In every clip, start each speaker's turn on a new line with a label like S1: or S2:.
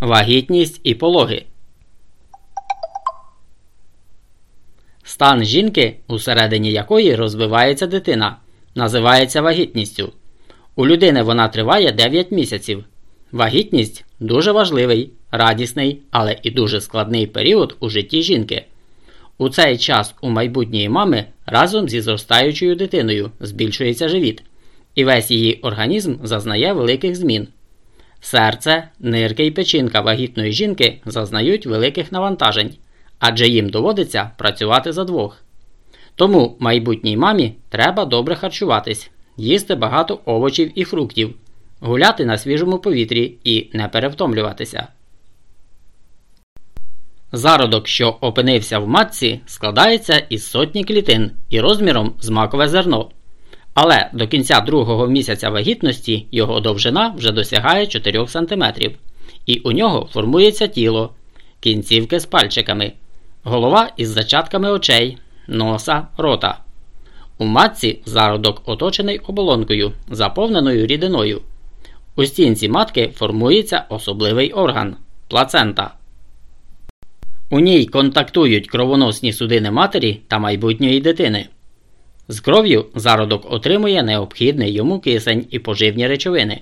S1: Вагітність і пологи. Стан жінки, усередині якої розвивається дитина, називається вагітністю. У людини вона триває 9 місяців. Вагітність дуже важливий, радісний, але і дуже складний період у житті жінки. У цей час у майбутньої мами разом зі зростаючою дитиною збільшується живіт, і весь її організм зазнає великих змін. Серце, нирки і печінка вагітної жінки зазнають великих навантажень, адже їм доводиться працювати за двох. Тому майбутній мамі треба добре харчуватись, їсти багато овочів і фруктів, гуляти на свіжому повітрі і не перевтомлюватися. Зародок, що опинився в матці, складається із сотні клітин і розміром з макове зерно. Але до кінця другого місяця вагітності його довжина вже досягає 4 см, і у нього формується тіло, кінцівки з пальчиками, голова із зачатками очей, носа, рота. У матці зародок оточений оболонкою, заповненою рідиною. У стінці матки формується особливий орган плацента. У ній контактують кровоносні судини матері та майбутньої дитини. З кров'ю зародок отримує необхідний йому кисень і поживні речовини.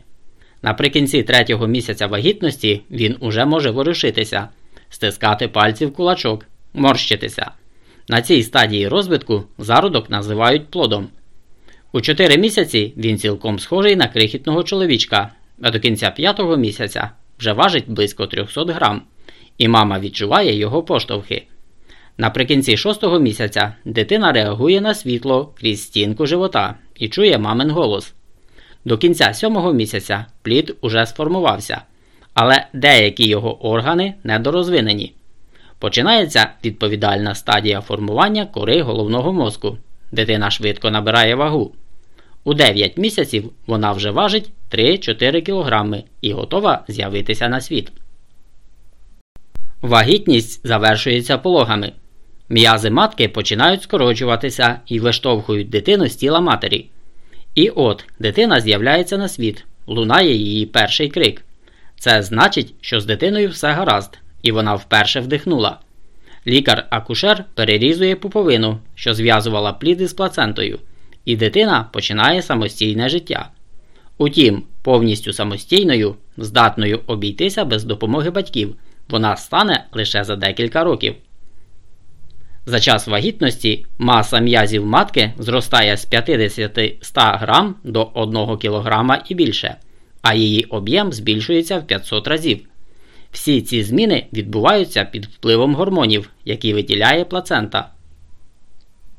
S1: Наприкінці третього місяця вагітності він уже може ворушитися, стискати пальці в кулачок, морщитися. На цій стадії розвитку зародок називають плодом. У 4 місяці він цілком схожий на крихітного чоловічка, а до кінця п'ятого місяця вже важить близько 300 грам, і мама відчуває його поштовхи. Наприкінці шостого місяця дитина реагує на світло крізь стінку живота і чує мамин голос. До кінця сьомого місяця плід уже сформувався, але деякі його органи недорозвинені. Починається відповідальна стадія формування кори головного мозку. Дитина швидко набирає вагу. У 9 місяців вона вже важить 3-4 кг і готова з'явитися на світ. Вагітність завершується пологами. М'язи матки починають скорочуватися і виштовхують дитину з тіла матері. І от дитина з'являється на світ, лунає її перший крик. Це значить, що з дитиною все гаразд, і вона вперше вдихнула. Лікар-акушер перерізує пуповину, що зв'язувала плід із плацентою, і дитина починає самостійне життя. Утім, повністю самостійною, здатною обійтися без допомоги батьків, вона стане лише за декілька років. За час вагітності маса м'язів матки зростає з 50-100 грам до 1 кг і більше, а її об'єм збільшується в 500 разів. Всі ці зміни відбуваються під впливом гормонів, які виділяє плацента.